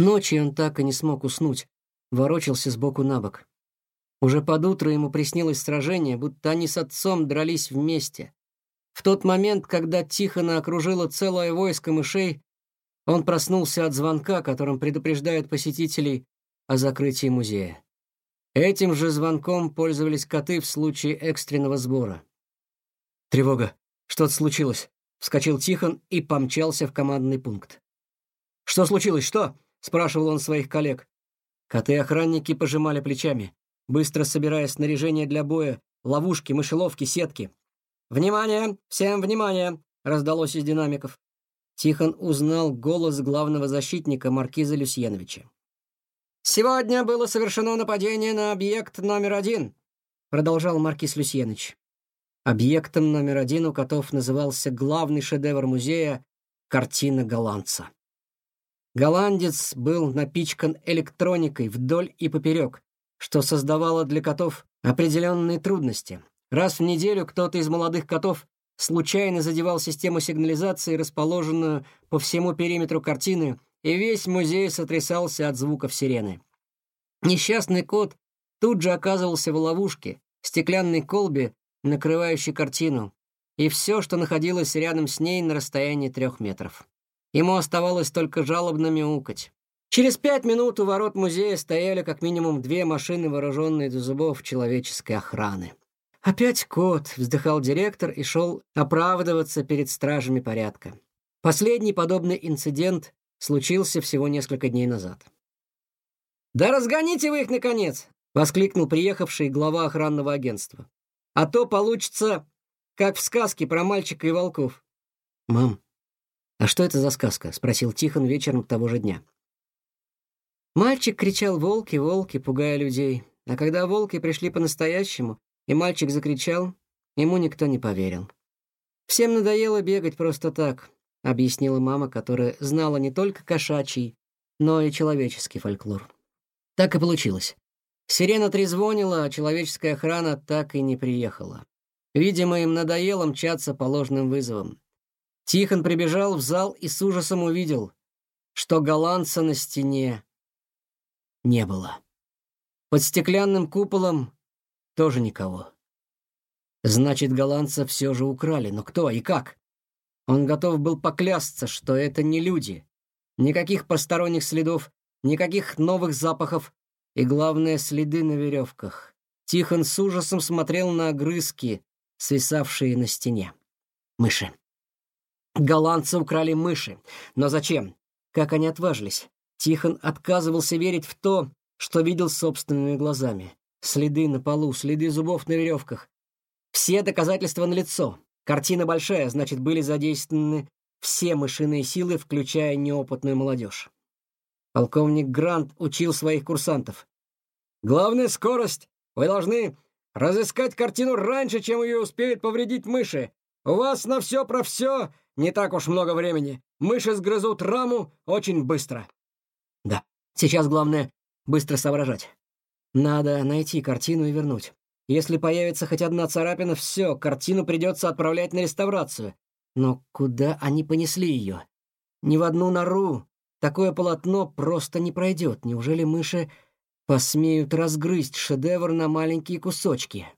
Ночью он так и не смог уснуть, ворочался сбоку на бок. Уже под утро ему приснилось сражение, будто они с отцом дрались вместе. В тот момент, когда Тихона окружило целое войско мышей, он проснулся от звонка, которым предупреждают посетителей о закрытии музея. Этим же звонком пользовались коты в случае экстренного сбора. «Тревога! Что-то случилось!» — вскочил Тихон и помчался в командный пункт. «Что случилось? Что?» — спрашивал он своих коллег. Коты-охранники пожимали плечами, быстро собирая снаряжение для боя, ловушки, мышеловки, сетки. «Внимание! Всем внимание!» — раздалось из динамиков. Тихон узнал голос главного защитника маркиза Люсьеновича. «Сегодня было совершено нападение на объект номер один», — продолжал маркиз Люсьенович. Объектом номер один у котов назывался главный шедевр музея — картина голландца. Голландец был напичкан электроникой вдоль и поперек, что создавало для котов определенные трудности. Раз в неделю кто-то из молодых котов случайно задевал систему сигнализации, расположенную по всему периметру картины, и весь музей сотрясался от звуков сирены. Несчастный кот тут же оказывался в ловушке, стеклянной колбе, накрывающей картину, и все, что находилось рядом с ней на расстоянии трех метров. Ему оставалось только жалобно мяукать. Через пять минут у ворот музея стояли как минимум две машины, вооруженные до зубов человеческой охраны. «Опять кот», — вздыхал директор и шел оправдываться перед стражами порядка. Последний подобный инцидент случился всего несколько дней назад. «Да разгоните вы их, наконец!» — воскликнул приехавший глава охранного агентства. «А то получится, как в сказке про мальчика и волков». «Мам, «А что это за сказка?» — спросил Тихон вечером того же дня. Мальчик кричал «Волки, волки!», пугая людей. А когда волки пришли по-настоящему, и мальчик закричал, ему никто не поверил. «Всем надоело бегать просто так», — объяснила мама, которая знала не только кошачий, но и человеческий фольклор. Так и получилось. Сирена трезвонила, а человеческая охрана так и не приехала. Видимо, им надоело мчаться по ложным вызовам. Тихон прибежал в зал и с ужасом увидел, что голландца на стене не было. Под стеклянным куполом тоже никого. Значит, голландца все же украли, но кто и как? Он готов был поклясться, что это не люди. Никаких посторонних следов, никаких новых запахов и, главное, следы на веревках. Тихон с ужасом смотрел на огрызки, свисавшие на стене. Мыши. Голландцы украли мыши. Но зачем? Как они отважились? Тихон отказывался верить в то, что видел собственными глазами. Следы на полу, следы зубов на веревках. Все доказательства налицо. Картина большая, значит, были задействованы все мышиные силы, включая неопытную молодежь. Полковник Грант учил своих курсантов. «Главная скорость. Вы должны разыскать картину раньше, чем ее успеют повредить мыши. У вас на все про все не так уж много времени. Мыши сгрызут раму очень быстро. Да, сейчас главное быстро соображать. Надо найти картину и вернуть. Если появится хоть одна царапина, все, картину придется отправлять на реставрацию. Но куда они понесли ее? Ни в одну нору. Такое полотно просто не пройдет. Неужели мыши посмеют разгрызть шедевр на маленькие кусочки?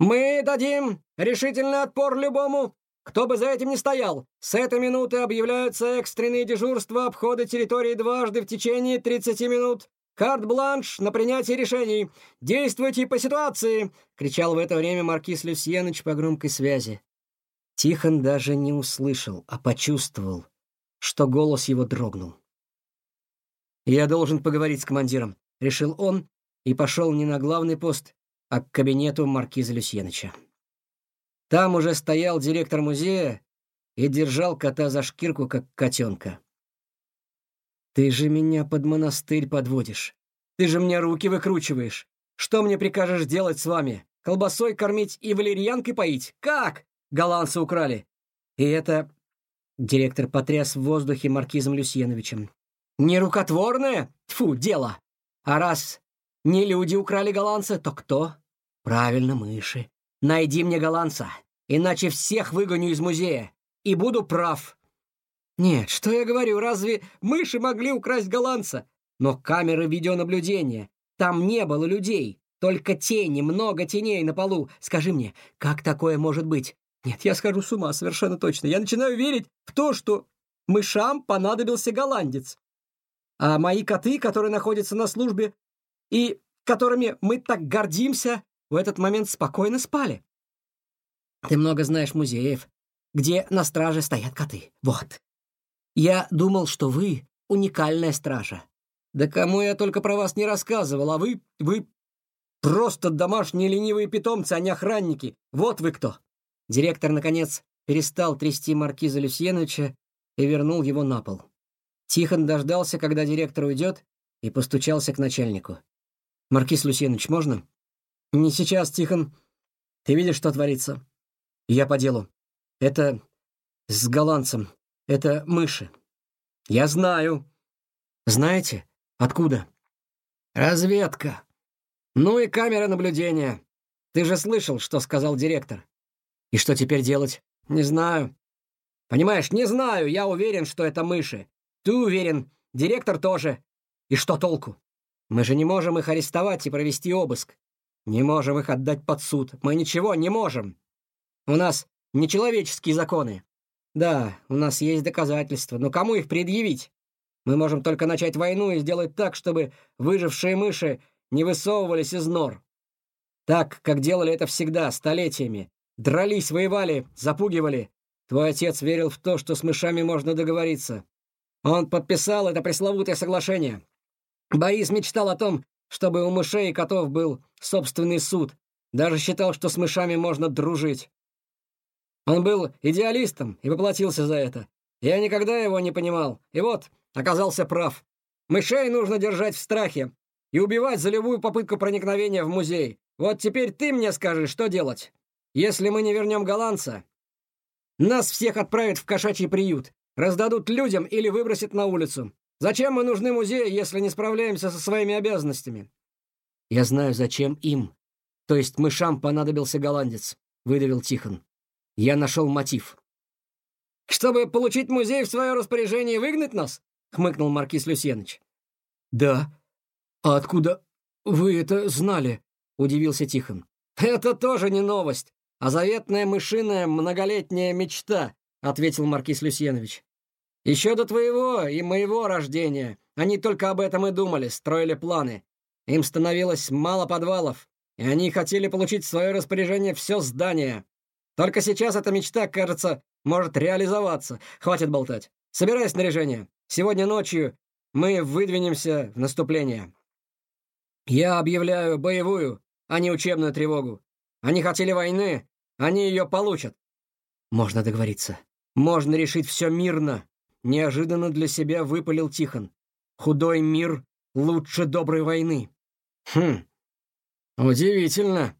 «Мы дадим решительный отпор любому, кто бы за этим ни стоял. С этой минуты объявляются экстренные дежурства обхода территории дважды в течение 30 минут. «Карт-бланш на принятие решений! Действуйте по ситуации!» — кричал в это время маркиз Люсьеныч по громкой связи. Тихон даже не услышал, а почувствовал, что голос его дрогнул. «Я должен поговорить с командиром», — решил он и пошел не на главный пост, а к кабинету маркиза Люсьеныча. Там уже стоял директор музея и держал кота за шкирку, как котенка. «Ты же меня под монастырь подводишь. Ты же мне руки выкручиваешь. Что мне прикажешь делать с вами? Колбасой кормить и валерьянкой поить? Как? Голландцы украли. И это...» Директор потряс в воздухе маркизом Люсьеновичем. «Не рукотворное? Тьфу, дело! А раз не люди украли голландца, то кто? Правильно, мыши. Найди мне голландца, иначе всех выгоню из музея. И буду прав. Нет, что я говорю, разве мыши могли украсть голландца? но камеры видеонаблюдения. Там не было людей, только тени, много теней на полу. Скажи мне, как такое может быть? Нет, я схожу с ума, совершенно точно. Я начинаю верить в то, что мышам понадобился голландец. А мои коты, которые находятся на службе и которыми мы так гордимся, в этот момент спокойно спали. Ты много знаешь музеев, где на страже стоят коты. Вот. Я думал, что вы уникальная стража. Да кому я только про вас не рассказывал, а вы... вы просто домашние ленивые питомцы, а не охранники. Вот вы кто!» Директор, наконец, перестал трясти маркиза Люсьеновича и вернул его на пол. Тихон дождался, когда директор уйдет, и постучался к начальнику. «Маркиз Люсьенович, можно?» «Не сейчас, Тихон. Ты видишь, что творится?» «Я по делу. Это с голландцем. Это мыши». «Я знаю». «Знаете, откуда?» «Разведка. Ну и камера наблюдения. Ты же слышал, что сказал директор. И что теперь делать? Не знаю. Понимаешь, не знаю. Я уверен, что это мыши. Ты уверен. Директор тоже. И что толку? Мы же не можем их арестовать и провести обыск. Не можем их отдать под суд. Мы ничего не можем. У нас нечеловеческие законы. Да, у нас есть доказательства, но кому их предъявить? Мы можем только начать войну и сделать так, чтобы выжившие мыши не высовывались из нор. Так, как делали это всегда, столетиями. Дрались, воевали, запугивали. Твой отец верил в то, что с мышами можно договориться. Он подписал это пресловутое соглашение. Борис мечтал о том, чтобы у мышей и котов был собственный суд. Даже считал, что с мышами можно дружить. Он был идеалистом и поплатился за это. Я никогда его не понимал. И вот, оказался прав. Мышей нужно держать в страхе и убивать за любую попытку проникновения в музей. Вот теперь ты мне скажи, что делать. Если мы не вернем голландца, нас всех отправят в кошачий приют, раздадут людям или выбросят на улицу. Зачем мы нужны музею, если не справляемся со своими обязанностями? Я знаю, зачем им. То есть мышам понадобился голландец, выдавил Тихон. Я нашел мотив. Чтобы получить музей в свое распоряжение и выгнать нас? хмыкнул маркиз Люсьенович. Да. А откуда вы это знали? удивился Тихон. Это тоже не новость, а заветная мышиная многолетняя мечта, ответил маркиз Люсьенович. Еще до твоего и моего рождения они только об этом и думали, строили планы. Им становилось мало подвалов, и они хотели получить в свое распоряжение все здание. Только сейчас эта мечта, кажется, может реализоваться. Хватит болтать. Собирай снаряжение. Сегодня ночью мы выдвинемся в наступление. Я объявляю боевую, а не учебную тревогу. Они хотели войны, они ее получат. Можно договориться. Можно решить все мирно. Неожиданно для себя выпалил Тихон. Худой мир лучше доброй войны. Хм, удивительно.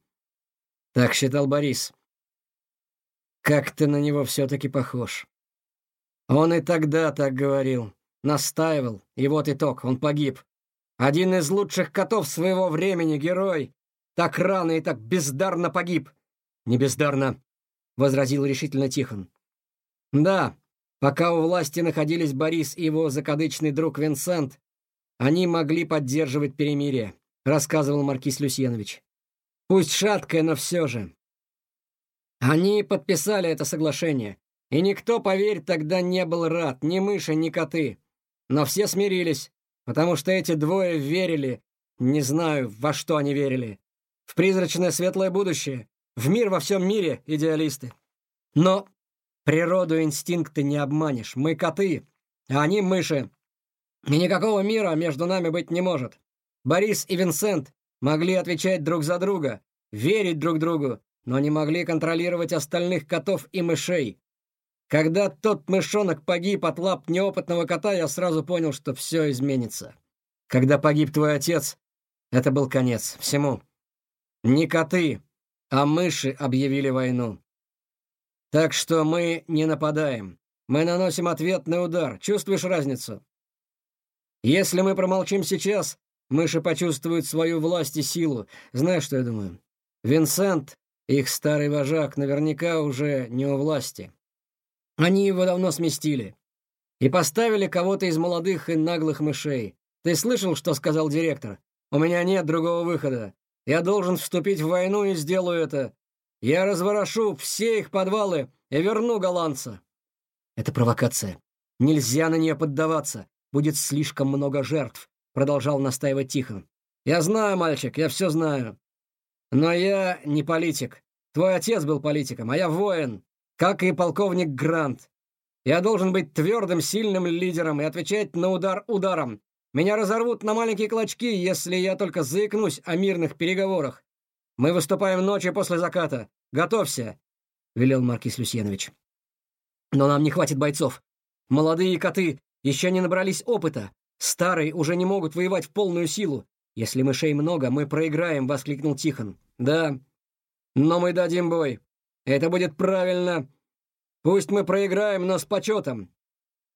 Так считал Борис. Как ты на него все-таки похож. Он и тогда так говорил, настаивал, и вот итог, он погиб. Один из лучших котов своего времени, герой, так рано и так бездарно погиб. Не бездарно, возразил решительно Тихон. Да, Пока у власти находились Борис и его закадычный друг Винсент, они могли поддерживать перемирие, рассказывал маркиз Люсьенович. Пусть шаткое, но все же. Они подписали это соглашение, и никто, поверь, тогда не был рад, ни мыши, ни коты. Но все смирились, потому что эти двое верили, не знаю, во что они верили, в призрачное светлое будущее, в мир во всем мире, идеалисты. Но Природу инстинкты не обманешь. Мы коты, а они мыши. И никакого мира между нами быть не может. Борис и Винсент могли отвечать друг за друга, верить друг другу, но не могли контролировать остальных котов и мышей. Когда тот мышонок погиб от лап неопытного кота, я сразу понял, что все изменится. Когда погиб твой отец, это был конец всему. Не коты, а мыши объявили войну. Так что мы не нападаем. Мы наносим ответный удар. Чувствуешь разницу? Если мы промолчим сейчас, мыши почувствуют свою власть и силу. Знаешь, что я думаю? Винсент, их старый вожак, наверняка уже не у власти. Они его давно сместили и поставили кого-то из молодых и наглых мышей. Ты слышал, что сказал директор? У меня нет другого выхода. Я должен вступить в войну и сделаю это. Я разворошу все их подвалы и верну голландца». «Это провокация. Нельзя на нее поддаваться. Будет слишком много жертв», — продолжал настаивать Тихон. «Я знаю, мальчик, я все знаю. Но я не политик. Твой отец был политиком, а я воин, как и полковник Грант. Я должен быть твердым, сильным лидером и отвечать на удар ударом. Меня разорвут на маленькие клочки, если я только заикнусь о мирных переговорах. Мы выступаем ночью после заката. Готовься!» — велел Маркис Люсьенович. «Но нам не хватит бойцов. Молодые коты еще не набрались опыта. Старые уже не могут воевать в полную силу. Если мышей много, мы проиграем», — воскликнул Тихон. «Да, но мы дадим бой. Это будет правильно. Пусть мы проиграем, но с почетом.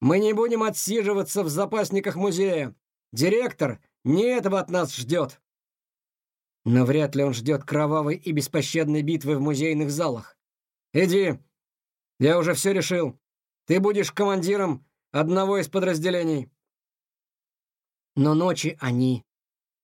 Мы не будем отсиживаться в запасниках музея. Директор не этого от нас ждет». Но вряд ли он ждет кровавой и беспощадной битвы в музейных залах. «Иди, я уже все решил. Ты будешь командиром одного из подразделений». Но ночи они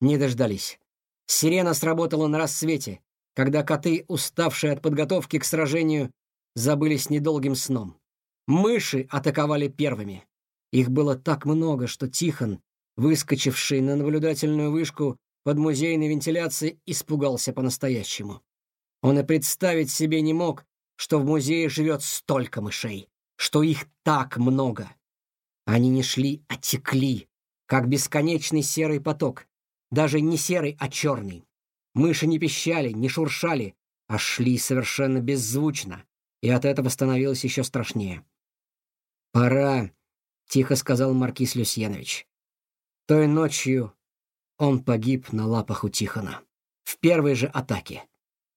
не дождались. Сирена сработала на рассвете, когда коты, уставшие от подготовки к сражению, забылись недолгим сном. Мыши атаковали первыми. Их было так много, что Тихон, выскочивший на наблюдательную вышку под музейной вентиляцией, испугался по-настоящему. Он и представить себе не мог, что в музее живет столько мышей, что их так много. Они не шли, а текли, как бесконечный серый поток, даже не серый, а черный. Мыши не пищали, не шуршали, а шли совершенно беззвучно, и от этого становилось еще страшнее. «Пора», — тихо сказал Маркис Люсьенович. Той ночью он погиб на лапах у Тихона. В первой же атаке.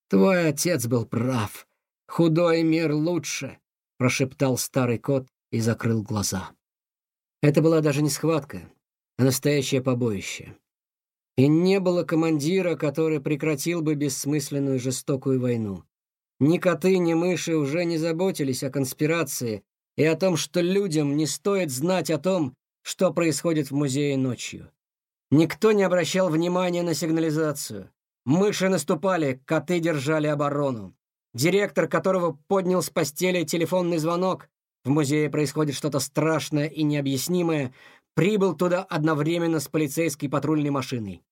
«Твой отец был прав. Худой мир лучше», — прошептал старый кот и закрыл глаза. Это была даже не схватка, а настоящее побоище. И не было командира, который прекратил бы бессмысленную жестокую войну. Ни коты, ни мыши уже не заботились о конспирации и о том, что людям не стоит знать о том, что происходит в музее ночью. Никто не обращал внимания на сигнализацию. Мыши наступали, коты держали оборону. Директор, которого поднял с постели телефонный звонок, в музее происходит что-то страшное и необъяснимое, прибыл туда одновременно с полицейской патрульной машиной.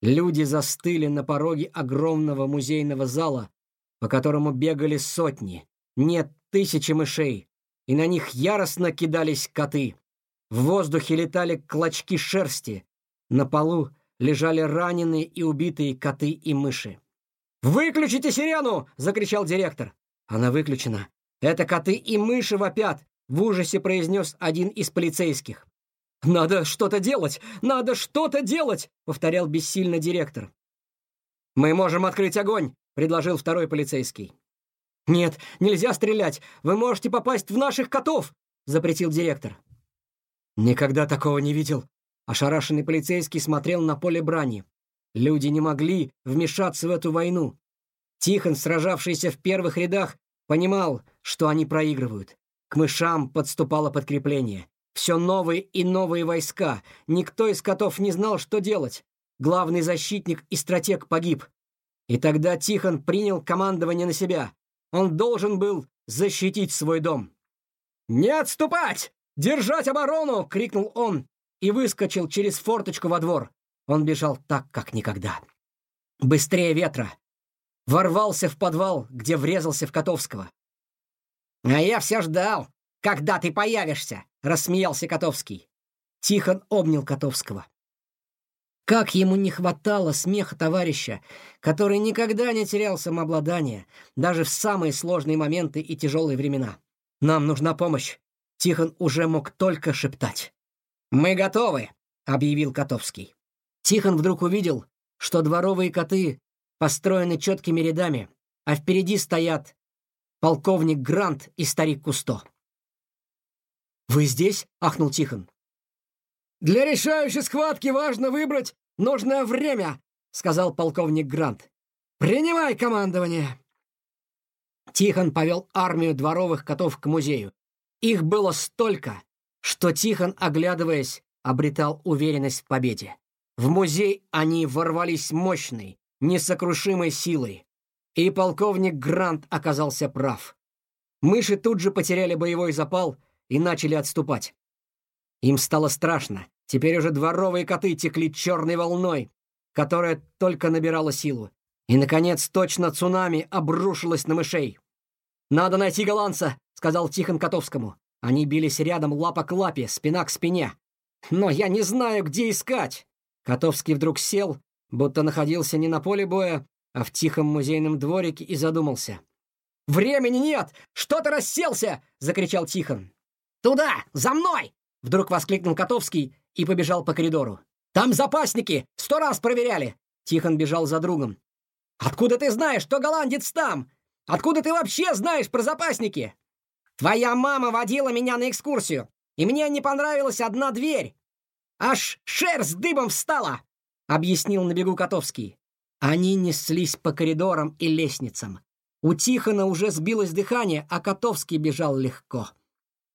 Люди застыли на пороге огромного музейного зала, по которому бегали сотни, нет, тысячи мышей, и на них яростно кидались коты. В воздухе летали клочки шерсти, на полу лежали раненые и убитые коты и мыши. «Выключите сирену!» — закричал директор. «Она выключена. Это коты и мыши вопят!» — в ужасе произнес один из полицейских. «Надо что-то делать! Надо что-то делать!» — повторял бессильно директор. «Мы можем открыть огонь!» — предложил второй полицейский. «Нет, нельзя стрелять! Вы можете попасть в наших котов!» — запретил директор. «Никогда такого не видел!» Ошарашенный полицейский смотрел на поле брани. Люди не могли вмешаться в эту войну. Тихон, сражавшийся в первых рядах, понимал, что они проигрывают. К мышам подступало подкрепление. Все новые и новые войска. Никто из котов не знал, что делать. Главный защитник и стратег погиб. И тогда Тихон принял командование на себя. Он должен был защитить свой дом. «Не отступать! Держать оборону!» — крикнул он и выскочил через форточку во двор. Он бежал так, как никогда. Быстрее ветра. Ворвался в подвал, где врезался в Котовского. «А я все ждал, когда ты появишься!» — рассмеялся Котовский. Тихон обнял Котовского. Как ему не хватало смеха товарища, который никогда не терял самообладание, даже в самые сложные моменты и тяжелые времена. «Нам нужна помощь!» Тихон уже мог только шептать. «Мы готовы!» — объявил Котовский. Тихон вдруг увидел, что дворовые коты построены четкими рядами, а впереди стоят полковник Грант и старик Кусто. «Вы здесь?» — ахнул Тихон. «Для решающей схватки важно выбрать нужное время», — сказал полковник Грант. «Принимай командование!» Тихон повел армию дворовых котов к музею. Их было столько, что Тихон, оглядываясь, обретал уверенность в победе. В музей они ворвались мощной, несокрушимой силой. И полковник Грант оказался прав. Мыши тут же потеряли боевой запал и начали отступать. Им стало страшно. Теперь уже дворовые коты текли черной волной, которая только набирала силу. И, наконец, точно цунами обрушилась на мышей. «Надо найти голландца», — сказал Тихон Котовскому. Они бились рядом лапа к лапе, спина к спине. «Но я не знаю, где искать!» Котовский вдруг сел, будто находился не на поле боя, а в тихом музейном дворике и задумался. «Времени нет! Что ты расселся?» — закричал Тихон. «Туда! За мной!» — вдруг воскликнул Котовский и побежал по коридору. «Там запасники! Сто раз проверяли!» Тихон бежал за другом. «Откуда ты знаешь, что голландец там? Откуда ты вообще знаешь про запасники?» «Твоя мама водила меня на экскурсию, и мне не понравилась одна дверь. Аж шерсть дыбом встала!» — объяснил на бегу Котовский. Они неслись по коридорам и лестницам. У Тихона уже сбилось дыхание, а Котовский бежал легко.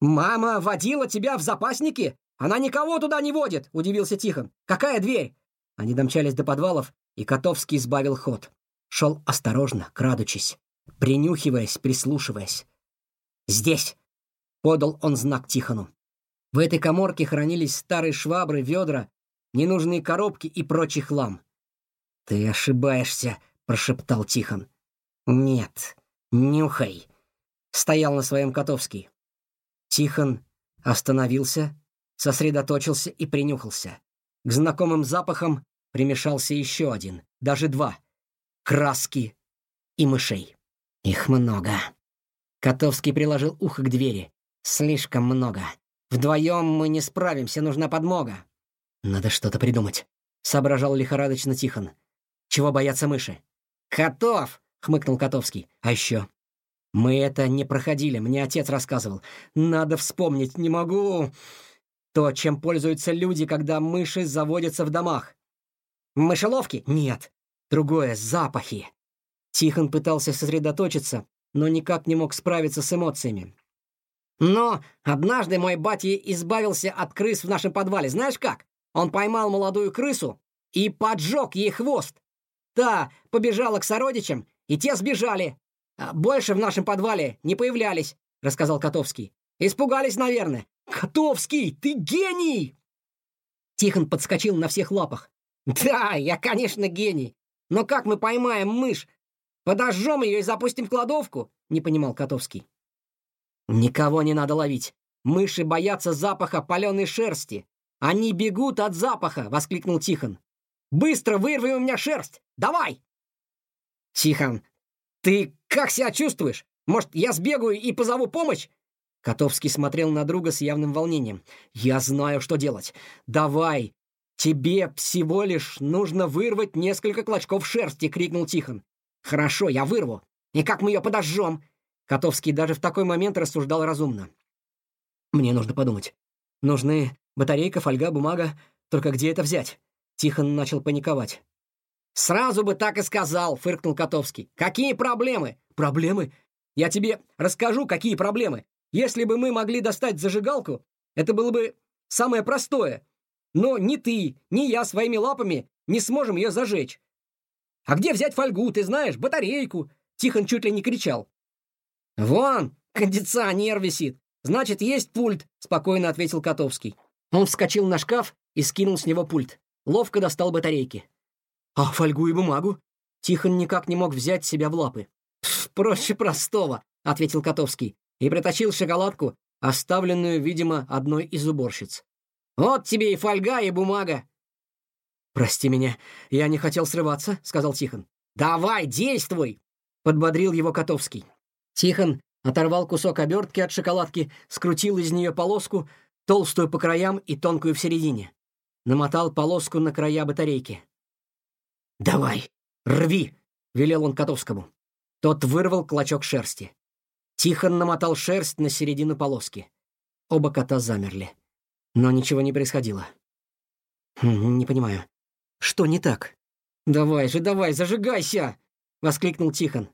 «Мама водила тебя в запасники? Она никого туда не водит!» — удивился Тихон. «Какая дверь?» Они домчались до подвалов, и Котовский сбавил ход. Шел осторожно, крадучись, принюхиваясь, прислушиваясь. «Здесь!» — подал он знак Тихону. В этой коморке хранились старые швабры, ведра, ненужные коробки и прочий хлам. «Ты ошибаешься», — прошептал Тихон. «Нет, нюхай», — стоял на своем Котовский. Тихон остановился, сосредоточился и принюхался. К знакомым запахам примешался еще один, даже два — краски и мышей. Их много. Котовский приложил ухо к двери. Слишком много. Вдвоем мы не справимся, нужна подмога. Надо что-то придумать, — соображал лихорадочно Тихон. Чего боятся мыши? Котов! хмыкнул Котовский. А еще. Мы это не проходили, мне отец рассказывал. Надо вспомнить, не могу. То, чем пользуются люди, когда мыши заводятся в домах. Мышеловки? Нет. Другое — запахи. Тихон пытался сосредоточиться, но никак не мог справиться с эмоциями. Но однажды мой батя избавился от крыс в нашем подвале. Знаешь как? Он поймал молодую крысу и поджег ей хвост. Та побежала к сородичам, и те сбежали. А больше в нашем подвале не появлялись, рассказал Котовский. Испугались, наверное. Котовский, ты гений! Тихон подскочил на всех лапах. Да, я, конечно, гений. Но как мы поймаем мышь? Подожжем ее и запустим в кладовку? Не понимал Котовский. Никого не надо ловить. Мыши боятся запаха паленой шерсти. Они бегут от запаха, воскликнул Тихон. Быстро вырви у меня шерсть! Давай!» «Тихон, ты как себя чувствуешь? Может, я сбегаю и позову помощь?» Котовский смотрел на друга с явным волнением. «Я знаю, что делать. Давай! Тебе всего лишь нужно вырвать несколько клочков шерсти!» — крикнул Тихон. «Хорошо, я вырву. И как мы ее подожжем?» Котовский даже в такой момент рассуждал разумно. «Мне нужно подумать. Нужны батарейка, фольга, бумага. Только где это взять?» Тихон начал паниковать. «Сразу бы так и сказал», — фыркнул Котовский. «Какие проблемы?» «Проблемы? Я тебе расскажу, какие проблемы. Если бы мы могли достать зажигалку, это было бы самое простое. Но ни ты, ни я своими лапами не сможем ее зажечь. А где взять фольгу, ты знаешь, батарейку?» Тихон чуть ли не кричал. «Вон, кондиционер висит. Значит, есть пульт», — спокойно ответил Котовский. Он вскочил на шкаф и скинул с него пульт ловко достал батарейки. «А фольгу и бумагу?» Тихон никак не мог взять себя в лапы. «Проще простого», — ответил Котовский и притащил шоколадку, оставленную, видимо, одной из уборщиц. «Вот тебе и фольга, и бумага». «Прости меня, я не хотел срываться», — сказал Тихон. «Давай, действуй!» — подбодрил его Котовский. Тихон оторвал кусок обертки от шоколадки, скрутил из нее полоску, толстую по краям и тонкую в середине намотал полоску на края батарейки. «Давай, рви!» — велел он Котовскому. Тот вырвал клочок шерсти. Тихон намотал шерсть на середину полоски. Оба кота замерли. Но ничего не происходило. «Хм, «Не понимаю. Что не так?» «Давай же, давай, зажигайся!» — воскликнул Тихон.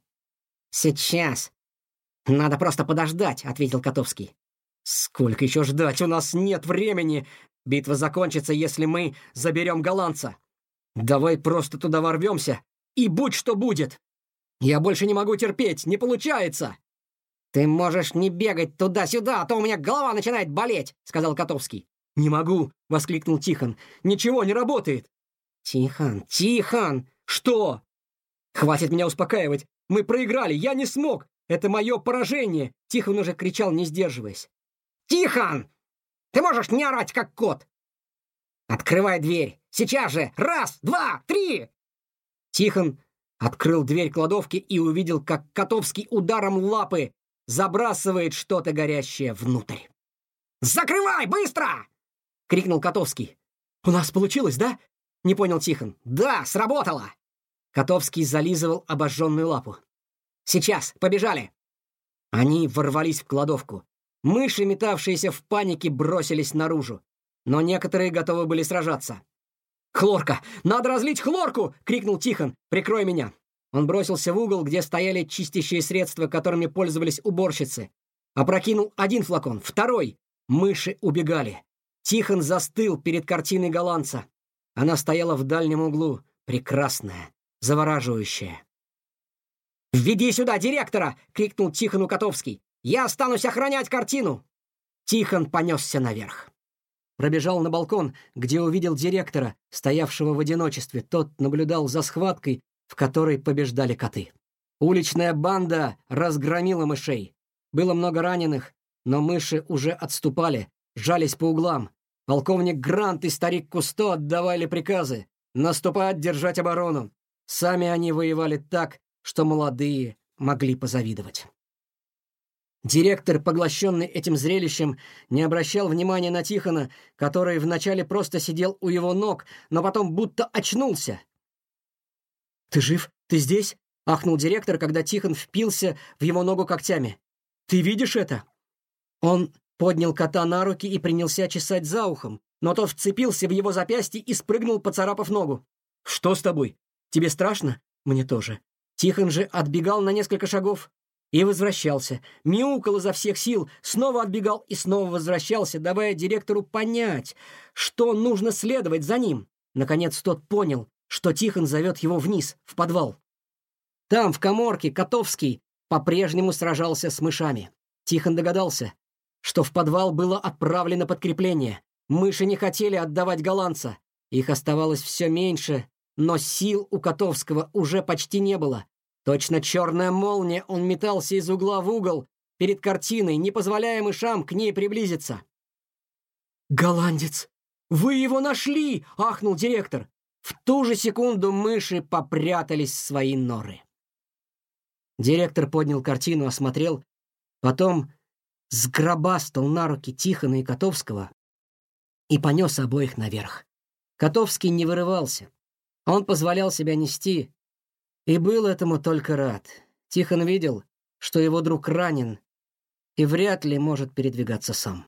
«Сейчас. Надо просто подождать», — ответил Котовский. «Сколько еще ждать? У нас нет времени!» Битва закончится, если мы заберем голландца. Давай просто туда ворвемся, и будь что будет. Я больше не могу терпеть, не получается. Ты можешь не бегать туда-сюда, а то у меня голова начинает болеть, сказал Котовский. Не могу, воскликнул Тихон. Ничего не работает. Тихон, Тихон, что? Хватит меня успокаивать. Мы проиграли, я не смог. Это мое поражение. Тихон уже кричал, не сдерживаясь. Тихон! Ты можешь не орать, как кот! Открывай дверь! Сейчас же! Раз, два, три!» Тихон открыл дверь кладовки и увидел, как Котовский ударом лапы забрасывает что-то горящее внутрь. «Закрывай, быстро!» — крикнул Котовский. «У нас получилось, да?» — не понял Тихон. «Да, сработало!» Котовский зализывал обожженную лапу. «Сейчас, побежали!» Они ворвались в кладовку. Мыши, метавшиеся в панике, бросились наружу. Но некоторые готовы были сражаться. «Хлорка! Надо разлить хлорку!» — крикнул Тихон. «Прикрой меня!» Он бросился в угол, где стояли чистящие средства, которыми пользовались уборщицы. Опрокинул один флакон, второй. Мыши убегали. Тихон застыл перед картиной голландца. Она стояла в дальнем углу, прекрасная, завораживающая. «Введи сюда директора!» — крикнул Тихону Котовский. Я останусь охранять картину!» Тихон понесся наверх. Пробежал на балкон, где увидел директора, стоявшего в одиночестве. Тот наблюдал за схваткой, в которой побеждали коты. Уличная банда разгромила мышей. Было много раненых, но мыши уже отступали, жались по углам. Полковник Грант и старик Кусто отдавали приказы наступать, держать оборону. Сами они воевали так, что молодые могли позавидовать. Директор, поглощенный этим зрелищем, не обращал внимания на Тихона, который вначале просто сидел у его ног, но потом будто очнулся. «Ты жив? Ты здесь?» — ахнул директор, когда Тихон впился в его ногу когтями. «Ты видишь это?» Он поднял кота на руки и принялся чесать за ухом, но тот вцепился в его запястье и спрыгнул, поцарапав ногу. «Что с тобой? Тебе страшно?» «Мне тоже». Тихон же отбегал на несколько шагов, и возвращался. Мяукал изо всех сил, снова отбегал и снова возвращался, давая директору понять, что нужно следовать за ним. Наконец тот понял, что Тихон зовет его вниз, в подвал. Там, в коморке, Котовский по-прежнему сражался с мышами. Тихон догадался, что в подвал было отправлено подкрепление. Мыши не хотели отдавать голландца. Их оставалось все меньше, но сил у Котовского уже почти не было. Точно черная молния он метался из угла в угол перед картиной, не позволяя мышам к ней приблизиться. «Голландец! Вы его нашли!» — ахнул директор. В ту же секунду мыши попрятались в свои норы. Директор поднял картину, осмотрел, потом сгробастал на руки Тихона и Котовского и понес обоих наверх. Котовский не вырывался. Он позволял себя нести, и был этому только рад. Тихон видел, что его друг ранен и вряд ли может передвигаться сам.